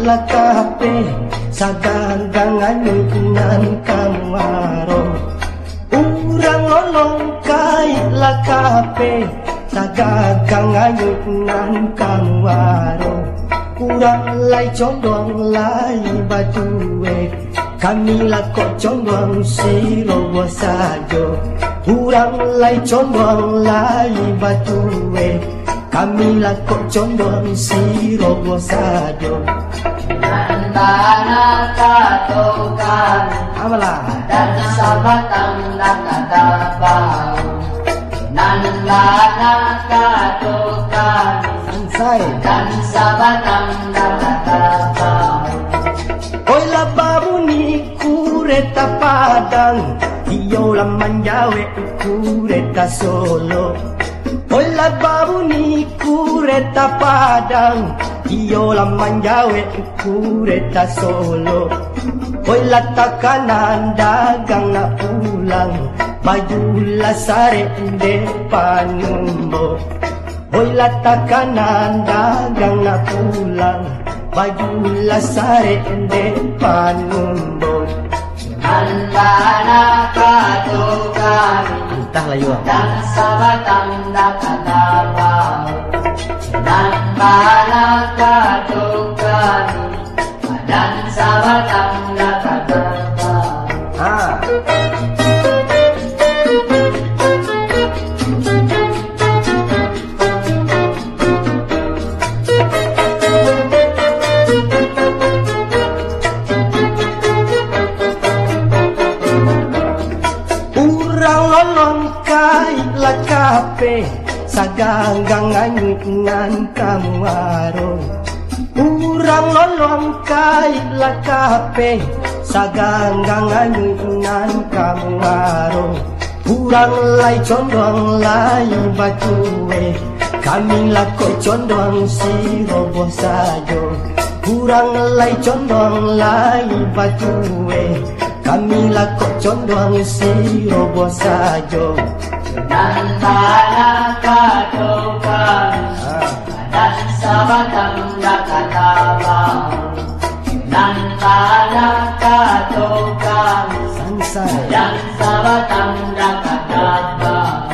lakape sa gangangan ng kamaro Urang olong kay lakape sa gangangan ng kamaro Kurang lay condong lay batue Kamila ko condong siro wasajo Kurang lay condong lay batue Kami lako condong siro sajo. Nandana kato kami. Amalah dan sabatang nakatabau Nandana kato kami. Sansai. Dan sabatang nakatabau Hoy la babuni kureta padang. Iyo la manjawe kureta solo Olah baru ni kureta padang. Iola manjawe kureta solo. Olah takkanan dagang nak pulang. Bajulah sare depan umbo Olah takkanan dagang nak pulang. Bajulah sare depan umbo Kalayuan. Dan sa batang nakatapaw, dan panagkatog kami, dan sa kai la kape Saganggang anyunan kamu aro Urang lolong kai la kape Saganggang anyunan kamu aro Urang lai condong lai batue Kami lako condong si robo sajo. Urang lai condong lai batue Kami lako condong si robo sajo Nandana kato kami dan sabatang nakatabau Nandana kato kami Sansai dan sabatang nakatabau